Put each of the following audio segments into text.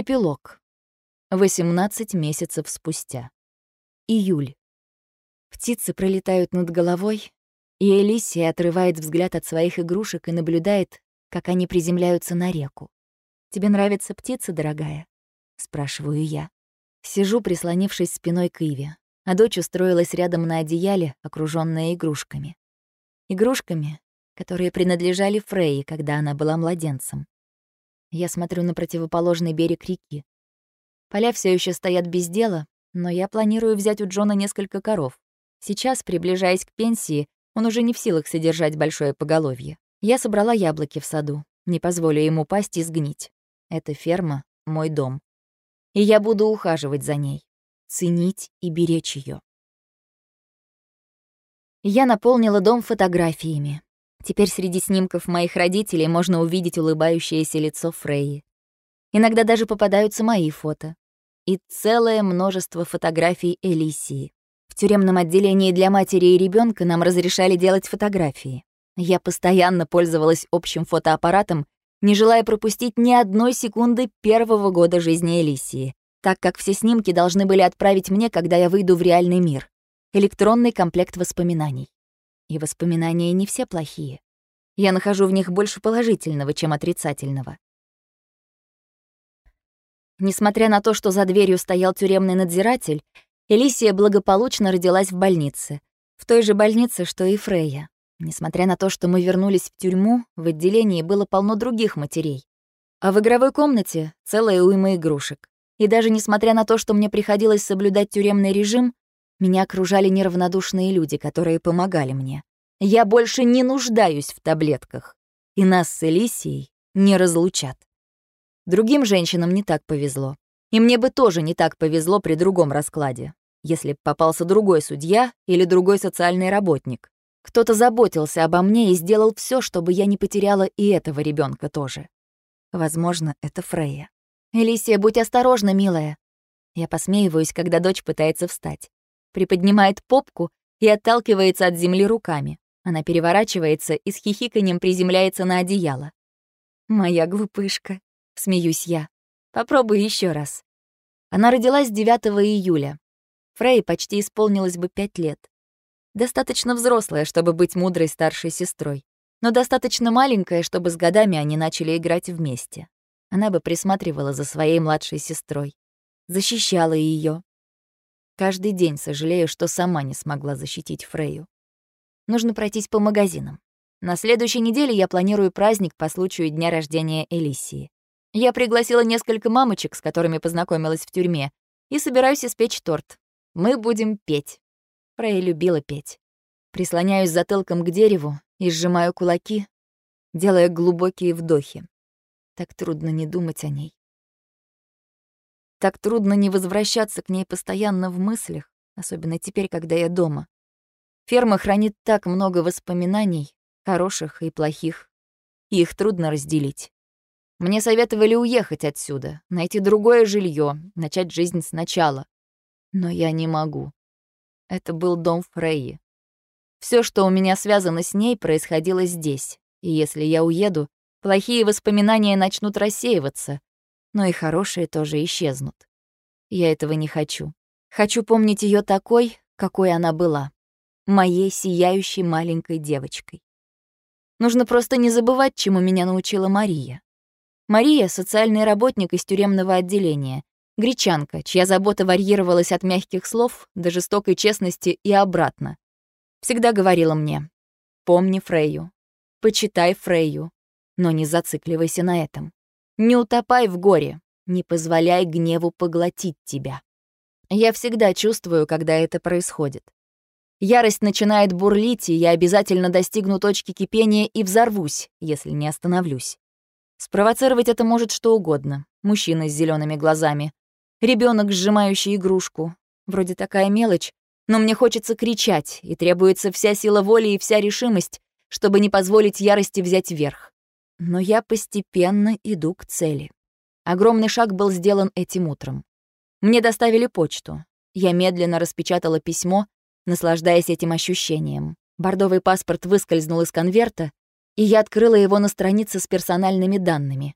Эпилог. 18 месяцев спустя. Июль. Птицы пролетают над головой, и Элисия отрывает взгляд от своих игрушек и наблюдает, как они приземляются на реку. «Тебе нравятся птицы, дорогая?» — спрашиваю я. Сижу, прислонившись спиной к Иве, а дочь устроилась рядом на одеяле, окружённая игрушками. Игрушками, которые принадлежали Фрейе, когда она была младенцем. Я смотрю на противоположный берег реки. Поля все еще стоят без дела, но я планирую взять у Джона несколько коров. Сейчас, приближаясь к пенсии, он уже не в силах содержать большое поголовье. Я собрала яблоки в саду, не позволю ему пасть и сгнить. Эта ферма — мой дом. И я буду ухаживать за ней, ценить и беречь ее. Я наполнила дом фотографиями, Теперь среди снимков моих родителей можно увидеть улыбающееся лицо Фрейи. Иногда даже попадаются мои фото. И целое множество фотографий Элисии. В тюремном отделении для матери и ребенка нам разрешали делать фотографии. Я постоянно пользовалась общим фотоаппаратом, не желая пропустить ни одной секунды первого года жизни Элисии, так как все снимки должны были отправить мне, когда я выйду в реальный мир. Электронный комплект воспоминаний. И воспоминания не все плохие. Я нахожу в них больше положительного, чем отрицательного. Несмотря на то, что за дверью стоял тюремный надзиратель, Элисия благополучно родилась в больнице. В той же больнице, что и Фрейя. Несмотря на то, что мы вернулись в тюрьму, в отделении было полно других матерей. А в игровой комнате целая уйма игрушек. И даже несмотря на то, что мне приходилось соблюдать тюремный режим, меня окружали неравнодушные люди, которые помогали мне. Я больше не нуждаюсь в таблетках, и нас с Элисией не разлучат. Другим женщинам не так повезло. И мне бы тоже не так повезло при другом раскладе, если б попался другой судья или другой социальный работник. Кто-то заботился обо мне и сделал все, чтобы я не потеряла и этого ребенка тоже. Возможно, это Фрейя. «Элисия, будь осторожна, милая». Я посмеиваюсь, когда дочь пытается встать приподнимает попку и отталкивается от земли руками. Она переворачивается и с хихиканьем приземляется на одеяло. «Моя глупышка», — смеюсь я. «Попробуй еще раз». Она родилась 9 июля. Фрей почти исполнилось бы пять лет. Достаточно взрослая, чтобы быть мудрой старшей сестрой, но достаточно маленькая, чтобы с годами они начали играть вместе. Она бы присматривала за своей младшей сестрой, защищала ее, Каждый день сожалею, что сама не смогла защитить Фрейю. Нужно пройтись по магазинам. На следующей неделе я планирую праздник по случаю дня рождения Элисии. Я пригласила несколько мамочек, с которыми познакомилась в тюрьме, и собираюсь испечь торт. Мы будем петь. Фрей любила петь. Прислоняюсь затылком к дереву и сжимаю кулаки, делая глубокие вдохи. Так трудно не думать о ней. Так трудно не возвращаться к ней постоянно в мыслях, особенно теперь, когда я дома. Ферма хранит так много воспоминаний, хороших и плохих, и их трудно разделить. Мне советовали уехать отсюда, найти другое жилье, начать жизнь сначала. Но я не могу. Это был дом Фрейи. Все, что у меня связано с ней, происходило здесь. И если я уеду, плохие воспоминания начнут рассеиваться, но и хорошие тоже исчезнут. Я этого не хочу. Хочу помнить ее такой, какой она была. Моей сияющей маленькой девочкой. Нужно просто не забывать, чему меня научила Мария. Мария — социальный работник из тюремного отделения, гречанка, чья забота варьировалась от мягких слов до жестокой честности и обратно. Всегда говорила мне, помни Фрейю, почитай Фрейю, но не зацикливайся на этом. Не утопай в горе, не позволяй гневу поглотить тебя. Я всегда чувствую, когда это происходит. Ярость начинает бурлить, и я обязательно достигну точки кипения и взорвусь, если не остановлюсь. Спровоцировать это может что угодно. Мужчина с зелеными глазами, ребенок, сжимающий игрушку. Вроде такая мелочь, но мне хочется кричать, и требуется вся сила воли и вся решимость, чтобы не позволить ярости взять верх. Но я постепенно иду к цели. Огромный шаг был сделан этим утром. Мне доставили почту. Я медленно распечатала письмо, наслаждаясь этим ощущением. Бордовый паспорт выскользнул из конверта, и я открыла его на странице с персональными данными.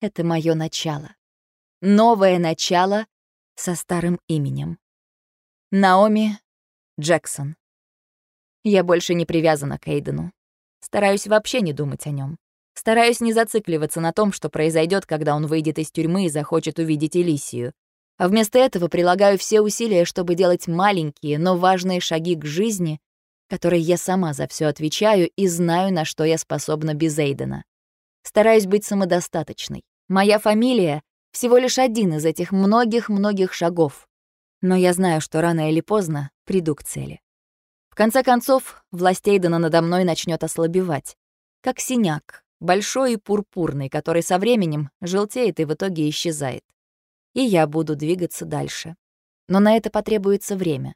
Это мое начало. Новое начало со старым именем. Наоми Джексон. Я больше не привязана к Эйдену. Стараюсь вообще не думать о нем. Стараюсь не зацикливаться на том, что произойдет, когда он выйдет из тюрьмы и захочет увидеть Элисию. А вместо этого прилагаю все усилия, чтобы делать маленькие, но важные шаги к жизни, которые я сама за все отвечаю и знаю, на что я способна без Эйдена. Стараюсь быть самодостаточной. Моя фамилия — всего лишь один из этих многих-многих шагов. Но я знаю, что рано или поздно приду к цели. В конце концов, власть Эйдена надо мной начнет ослабевать. Как синяк, большой и пурпурный, который со временем желтеет и в итоге исчезает. И я буду двигаться дальше. Но на это потребуется время.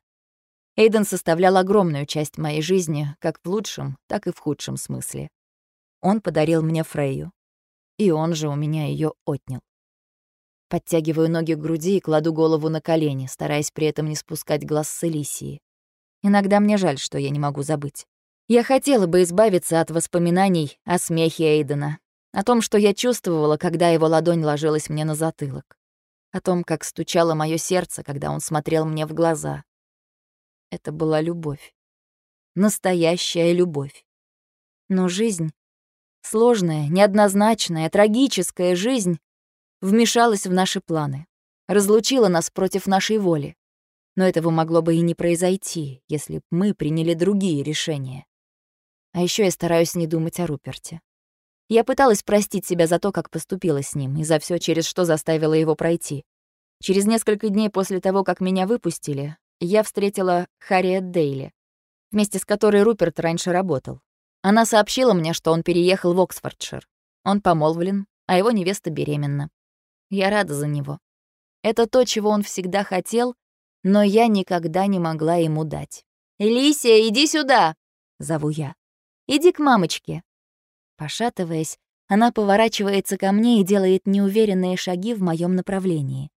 Эйден составлял огромную часть моей жизни, как в лучшем, так и в худшем смысле. Он подарил мне Фрейю. И он же у меня ее отнял. Подтягиваю ноги к груди и кладу голову на колени, стараясь при этом не спускать глаз с Элисии. Иногда мне жаль, что я не могу забыть. Я хотела бы избавиться от воспоминаний о смехе Эйдена, о том, что я чувствовала, когда его ладонь ложилась мне на затылок, о том, как стучало мое сердце, когда он смотрел мне в глаза. Это была любовь. Настоящая любовь. Но жизнь, сложная, неоднозначная, трагическая жизнь, вмешалась в наши планы, разлучила нас против нашей воли. Но этого могло бы и не произойти, если б мы приняли другие решения. А еще я стараюсь не думать о Руперте. Я пыталась простить себя за то, как поступила с ним, и за все, через что заставила его пройти. Через несколько дней после того, как меня выпустили, я встретила Харриет Дейли, вместе с которой Руперт раньше работал. Она сообщила мне, что он переехал в Оксфордшир. Он помолвлен, а его невеста беременна. Я рада за него. Это то, чего он всегда хотел, но я никогда не могла ему дать. «Элисия, иди сюда!» — зову я. «Иди к мамочке». Пошатываясь, она поворачивается ко мне и делает неуверенные шаги в моем направлении.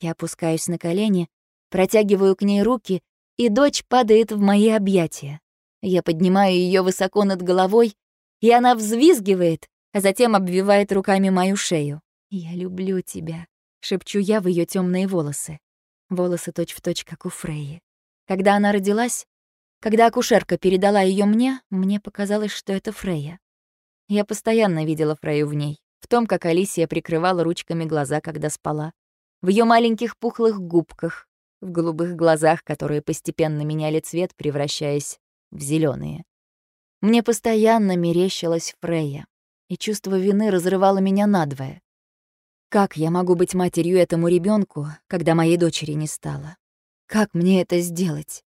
Я опускаюсь на колени, протягиваю к ней руки, и дочь падает в мои объятия. Я поднимаю ее высоко над головой, и она взвизгивает, а затем обвивает руками мою шею. «Я люблю тебя», — шепчу я в ее темные волосы. Волосы точь-в-точь, точь, как у Фрейи. Когда она родилась, когда акушерка передала ее мне, мне показалось, что это Фрейя. Я постоянно видела Фрейю в ней, в том, как Алисия прикрывала ручками глаза, когда спала, в ее маленьких пухлых губках, в голубых глазах, которые постепенно меняли цвет, превращаясь в зеленые. Мне постоянно мерещилась Фрейя, и чувство вины разрывало меня надвое. Как я могу быть матерью этому ребенку, когда моей дочери не стало? Как мне это сделать?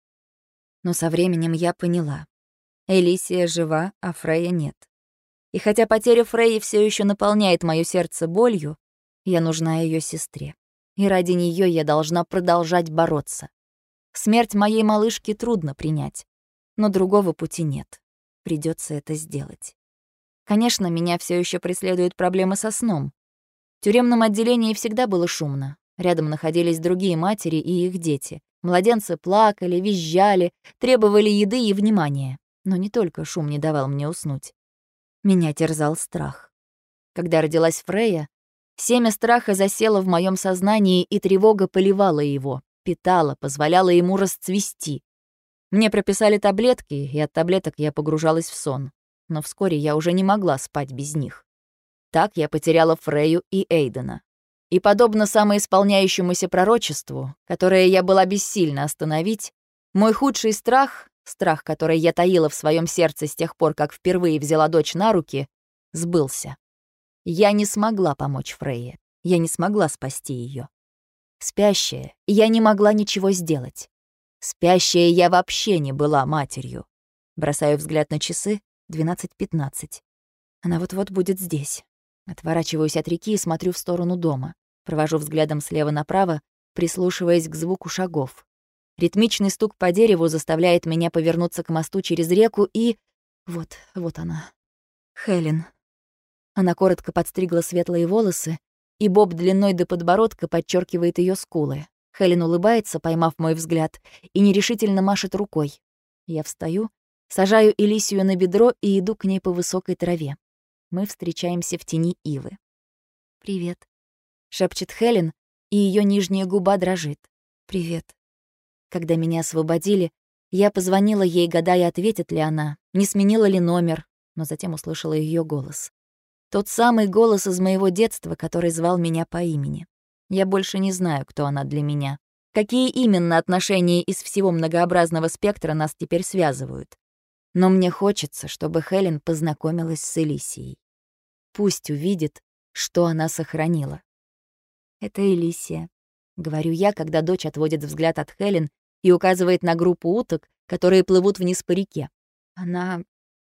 Но со временем я поняла. Элисия жива, а Фрея нет. И хотя потеря Фреи все еще наполняет мое сердце болью, я нужна ее сестре. И ради нее я должна продолжать бороться. Смерть моей малышки трудно принять, но другого пути нет. Придется это сделать. Конечно, меня все еще преследуют проблемы со сном. В тюремном отделении всегда было шумно. Рядом находились другие матери и их дети. Младенцы плакали, визжали, требовали еды и внимания. Но не только шум не давал мне уснуть. Меня терзал страх. Когда родилась Фрея, семя страха засело в моем сознании, и тревога поливала его, питала, позволяла ему расцвести. Мне прописали таблетки, и от таблеток я погружалась в сон. Но вскоре я уже не могла спать без них. Так я потеряла Фрею и Эйдена. И подобно самоисполняющемуся пророчеству, которое я была бессильна остановить, мой худший страх, страх, который я таила в своем сердце с тех пор, как впервые взяла дочь на руки, сбылся. Я не смогла помочь Фрейе. Я не смогла спасти ее. Спящая, я не могла ничего сделать. Спящая я вообще не была матерью. Бросаю взгляд на часы — 12.15. Она вот-вот будет здесь. Отворачиваюсь от реки и смотрю в сторону дома. Провожу взглядом слева направо, прислушиваясь к звуку шагов. Ритмичный стук по дереву заставляет меня повернуться к мосту через реку и... Вот, вот она. Хелен. Она коротко подстригла светлые волосы, и боб длиной до подбородка подчеркивает ее скулы. Хелен улыбается, поймав мой взгляд, и нерешительно машет рукой. Я встаю, сажаю Элисию на бедро и иду к ней по высокой траве. Мы встречаемся в тени ивы. «Привет», — шепчет Хелен, и ее нижняя губа дрожит. «Привет». Когда меня освободили, я позвонила ей, гадая, ответит ли она, не сменила ли номер, но затем услышала ее голос. Тот самый голос из моего детства, который звал меня по имени. Я больше не знаю, кто она для меня. Какие именно отношения из всего многообразного спектра нас теперь связывают. Но мне хочется, чтобы Хелен познакомилась с Элисией. Пусть увидит, что она сохранила. «Это Элисия», — говорю я, когда дочь отводит взгляд от Хелен и указывает на группу уток, которые плывут вниз по реке. Она...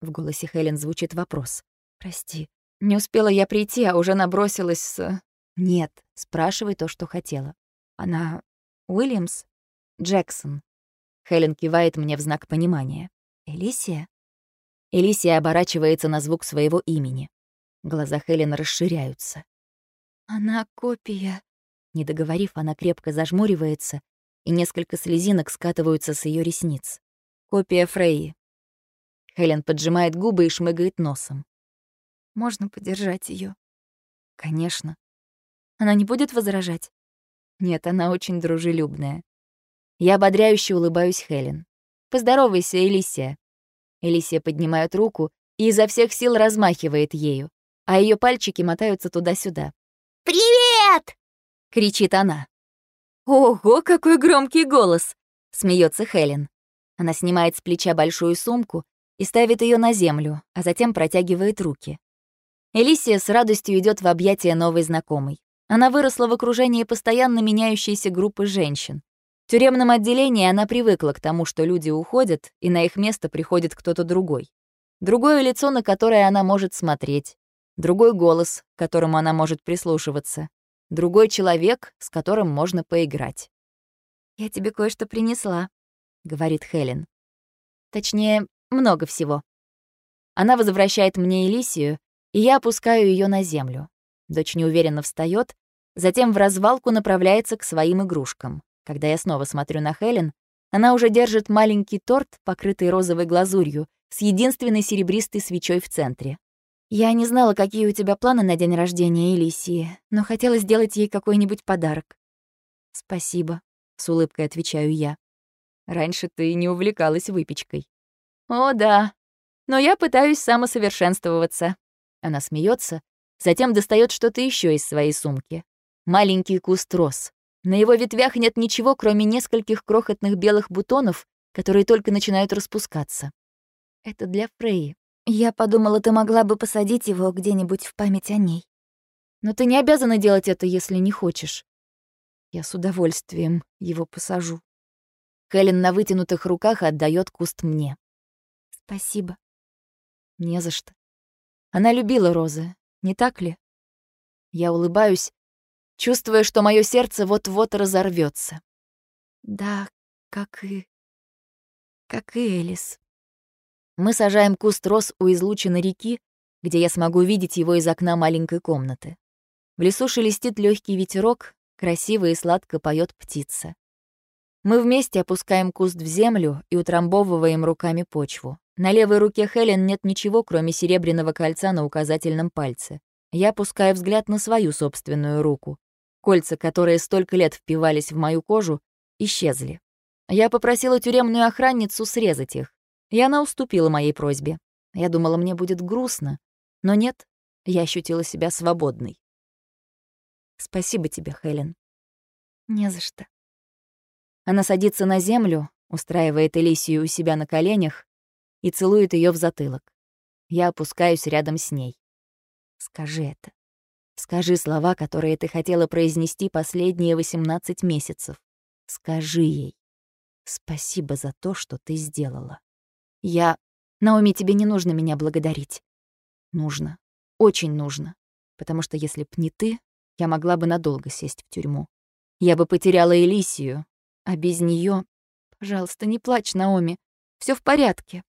В голосе Хелен звучит вопрос. «Прости, не успела я прийти, а уже набросилась с...» «Нет, спрашивай то, что хотела». «Она... Уильямс?» «Джексон». Хелен кивает мне в знак понимания. «Элисия?» Элисия оборачивается на звук своего имени. Глаза Хелен расширяются. «Она копия...» Не договорив, она крепко зажмуривается, и несколько слезинок скатываются с ее ресниц. Копия Фрейи. Хелен поджимает губы и шмыгает носом. «Можно подержать ее. «Конечно». «Она не будет возражать?» «Нет, она очень дружелюбная». Я ободряюще улыбаюсь Хелен. «Поздоровайся, Элисия». Элисия поднимает руку и изо всех сил размахивает ею, а ее пальчики мотаются туда-сюда. «Привет!» — кричит она. «Ого, какой громкий голос!» — смеется Хелен. Она снимает с плеча большую сумку и ставит ее на землю, а затем протягивает руки. Элисия с радостью идет в объятия новой знакомой. Она выросла в окружении постоянно меняющейся группы женщин. В тюремном отделении она привыкла к тому, что люди уходят, и на их место приходит кто-то другой. Другое лицо, на которое она может смотреть. Другой голос, к которому она может прислушиваться. Другой человек, с которым можно поиграть. «Я тебе кое-что принесла», — говорит Хелен. Точнее, много всего. Она возвращает мне Элисию, и я опускаю ее на землю. Дочь неуверенно встает, затем в развалку направляется к своим игрушкам. Когда я снова смотрю на Хелен, она уже держит маленький торт, покрытый розовой глазурью, с единственной серебристой свечой в центре. Я не знала, какие у тебя планы на день рождения Элисии, но хотела сделать ей какой-нибудь подарок. Спасибо, с улыбкой отвечаю я. Раньше ты не увлекалась выпечкой. О, да. Но я пытаюсь самосовершенствоваться. Она смеется, затем достает что-то еще из своей сумки. Маленький куст роз. На его ветвях нет ничего, кроме нескольких крохотных белых бутонов, которые только начинают распускаться. Это для Фреи. Я подумала, ты могла бы посадить его где-нибудь в память о ней. Но ты не обязана делать это, если не хочешь. Я с удовольствием его посажу. Хелен на вытянутых руках отдает куст мне. Спасибо. Не за что. Она любила розы, не так ли? Я улыбаюсь, чувствуя, что мое сердце вот-вот разорвется. Да, как и... как и Элис. Мы сажаем куст роз у излучины реки, где я смогу видеть его из окна маленькой комнаты. В лесу шелестит легкий ветерок, красиво и сладко поет птица. Мы вместе опускаем куст в землю и утрамбовываем руками почву. На левой руке Хелен нет ничего, кроме серебряного кольца на указательном пальце. Я опускаю взгляд на свою собственную руку. Кольца, которые столько лет впивались в мою кожу, исчезли. Я попросила тюремную охранницу срезать их. И она уступила моей просьбе. Я думала, мне будет грустно. Но нет, я ощутила себя свободной. Спасибо тебе, Хелен. Не за что. Она садится на землю, устраивает Элисию у себя на коленях и целует ее в затылок. Я опускаюсь рядом с ней. Скажи это. Скажи слова, которые ты хотела произнести последние 18 месяцев. Скажи ей. Спасибо за то, что ты сделала. Я... Наоми, тебе не нужно меня благодарить. Нужно. Очень нужно. Потому что если б не ты, я могла бы надолго сесть в тюрьму. Я бы потеряла Элисию, а без нее, Пожалуйста, не плачь, Наоми. Все в порядке.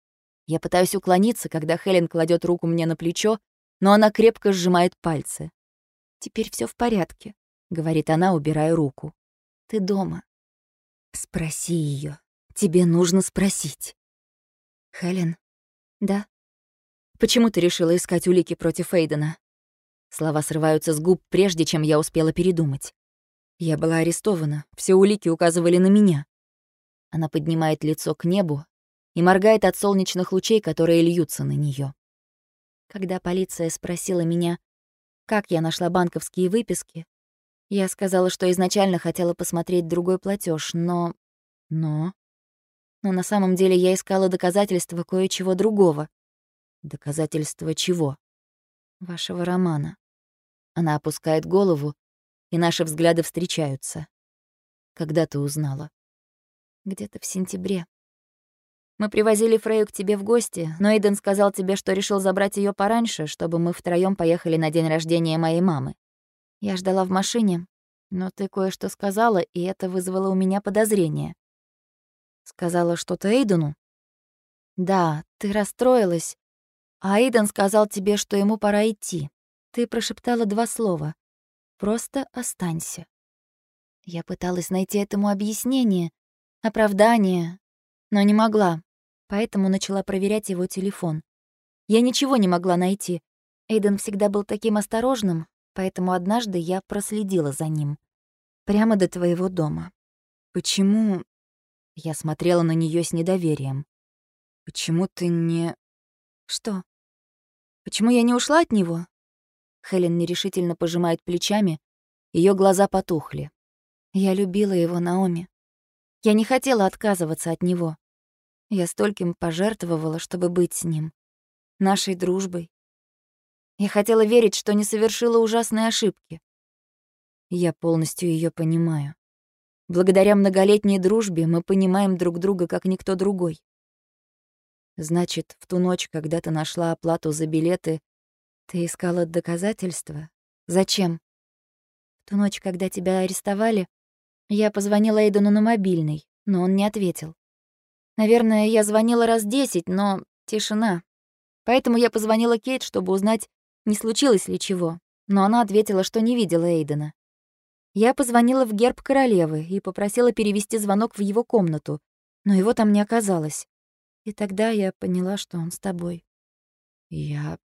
Я пытаюсь уклониться, когда Хелен кладет руку мне на плечо, но она крепко сжимает пальцы. «Теперь все в порядке», — говорит она, убирая руку. «Ты дома». «Спроси ее. Тебе нужно спросить». «Хелен?» «Да?» «Почему ты решила искать улики против Эйдена?» Слова срываются с губ, прежде чем я успела передумать. Я была арестована, все улики указывали на меня. Она поднимает лицо к небу и моргает от солнечных лучей, которые льются на нее. Когда полиция спросила меня, как я нашла банковские выписки, я сказала, что изначально хотела посмотреть другой платеж, но... Но... Но на самом деле я искала доказательства кое-чего другого. Доказательства чего? Вашего романа. Она опускает голову, и наши взгляды встречаются. Когда ты узнала? Где-то в сентябре. Мы привозили Фрею к тебе в гости, но Эйден сказал тебе, что решил забрать ее пораньше, чтобы мы втроем поехали на день рождения моей мамы. Я ждала в машине, но ты кое-что сказала, и это вызвало у меня подозрение. Сказала что-то Эйдену? Да, ты расстроилась. А Эйден сказал тебе, что ему пора идти. Ты прошептала два слова. Просто останься. Я пыталась найти этому объяснение, оправдание, но не могла, поэтому начала проверять его телефон. Я ничего не могла найти. Эйден всегда был таким осторожным, поэтому однажды я проследила за ним. Прямо до твоего дома. Почему... Я смотрела на нее с недоверием. Почему ты не... Что? Почему я не ушла от него? Хелен нерешительно пожимает плечами, ее глаза потухли. Я любила его, Наоми. Я не хотела отказываться от него. Я стольким пожертвовала, чтобы быть с ним. Нашей дружбой. Я хотела верить, что не совершила ужасной ошибки. Я полностью ее понимаю. Благодаря многолетней дружбе мы понимаем друг друга, как никто другой. Значит, в ту ночь, когда ты нашла оплату за билеты, ты искала доказательства? Зачем? В ту ночь, когда тебя арестовали, я позвонила Эйдену на мобильный, но он не ответил. Наверное, я звонила раз десять, но тишина. Поэтому я позвонила Кейт, чтобы узнать, не случилось ли чего. Но она ответила, что не видела Эйдена. Я позвонила в герб королевы и попросила перевести звонок в его комнату, но его там не оказалось. И тогда я поняла, что он с тобой. Я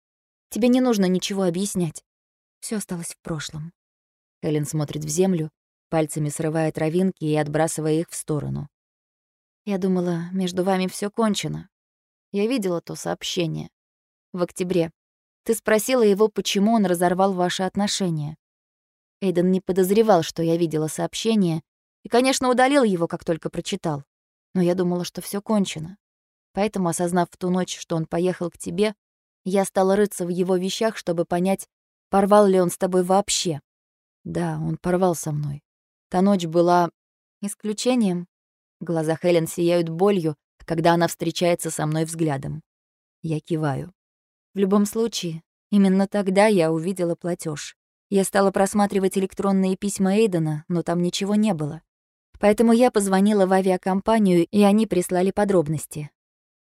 Тебе не нужно ничего объяснять. Все осталось в прошлом. Эллен смотрит в землю, пальцами срывая травинки и отбрасывая их в сторону. Я думала, между вами все кончено. Я видела то сообщение. В октябре. Ты спросила его, почему он разорвал ваши отношения. Эйден не подозревал, что я видела сообщение, и, конечно, удалил его, как только прочитал. Но я думала, что все кончено. Поэтому, осознав в ту ночь, что он поехал к тебе, я стала рыться в его вещах, чтобы понять, порвал ли он с тобой вообще. Да, он порвал со мной. Та ночь была исключением. Глаза Хелен сияют болью, когда она встречается со мной взглядом. Я киваю. В любом случае, именно тогда я увидела платеж. Я стала просматривать электронные письма Эйдена, но там ничего не было. Поэтому я позвонила в авиакомпанию, и они прислали подробности.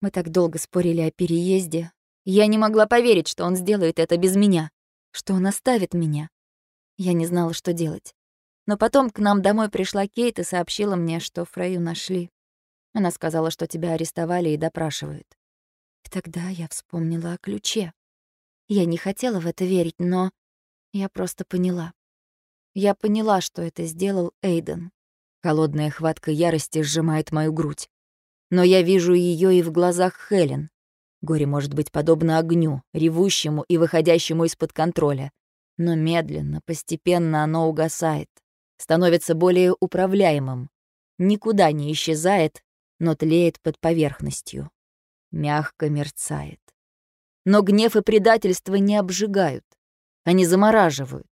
Мы так долго спорили о переезде, я не могла поверить, что он сделает это без меня, что он оставит меня. Я не знала, что делать. Но потом к нам домой пришла Кейт и сообщила мне, что Фрейю нашли. Она сказала, что тебя арестовали и допрашивают. И тогда я вспомнила о ключе. Я не хотела в это верить, но я просто поняла. Я поняла, что это сделал Эйден. Холодная хватка ярости сжимает мою грудь. Но я вижу ее и в глазах Хелен. Горе может быть подобно огню, ревущему и выходящему из-под контроля. Но медленно, постепенно оно угасает, становится более управляемым. Никуда не исчезает, но тлеет под поверхностью. Мягко мерцает. Но гнев и предательство не обжигают. Они замораживают.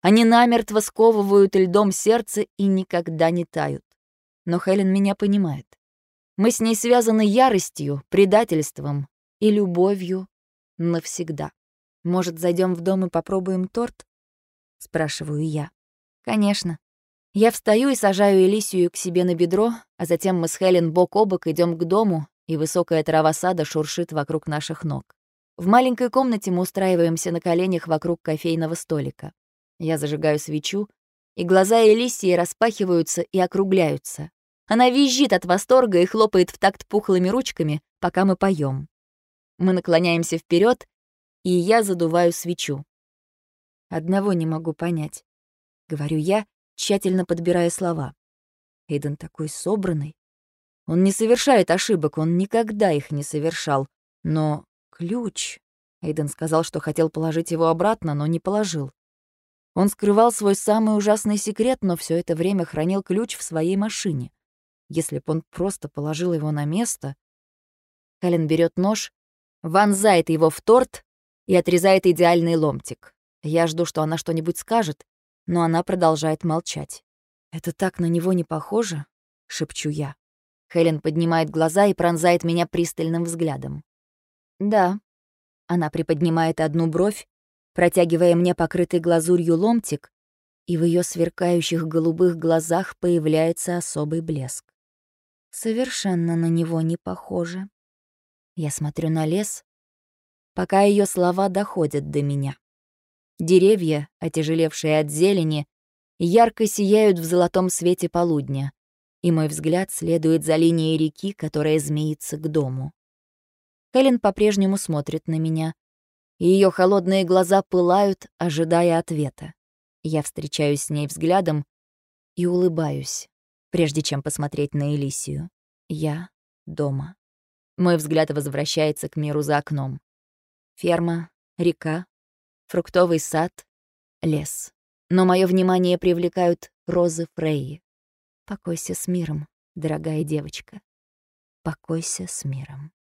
Они намертво сковывают льдом сердце и никогда не тают. Но Хелен меня понимает. Мы с ней связаны яростью, предательством и любовью навсегда. Может, зайдем в дом и попробуем торт? Спрашиваю я. Конечно. Я встаю и сажаю Элисию к себе на бедро, а затем мы с Хелен бок о бок идем к дому, и высокая трава сада шуршит вокруг наших ног. В маленькой комнате мы устраиваемся на коленях вокруг кофейного столика. Я зажигаю свечу, и глаза Элисии распахиваются и округляются. Она визжит от восторга и хлопает в такт пухлыми ручками, пока мы поем. Мы наклоняемся вперед, и я задуваю свечу. Одного не могу понять. Говорю я, тщательно подбирая слова. Эйден такой собранный. Он не совершает ошибок, он никогда их не совершал. Но ключ... Эйден сказал, что хотел положить его обратно, но не положил. Он скрывал свой самый ужасный секрет, но все это время хранил ключ в своей машине. Если бы он просто положил его на место... Калин берет нож, вонзает его в торт и отрезает идеальный ломтик. Я жду, что она что-нибудь скажет, но она продолжает молчать. «Это так на него не похоже?» — шепчу я. Хелен поднимает глаза и пронзает меня пристальным взглядом. «Да». Она приподнимает одну бровь, протягивая мне покрытый глазурью ломтик, и в ее сверкающих голубых глазах появляется особый блеск. Совершенно на него не похоже. Я смотрю на лес, пока ее слова доходят до меня. Деревья, отяжелевшие от зелени, ярко сияют в золотом свете полудня, и мой взгляд следует за линией реки, которая змеится к дому. Хелен по-прежнему смотрит на меня, ее холодные глаза пылают, ожидая ответа. Я встречаюсь с ней взглядом и улыбаюсь, прежде чем посмотреть на Элисию. Я дома. Мой взгляд возвращается к миру за окном. Ферма, река, фруктовый сад, лес. Но мое внимание привлекают розы Фрейи. Покойся с миром, дорогая девочка. Покойся с миром.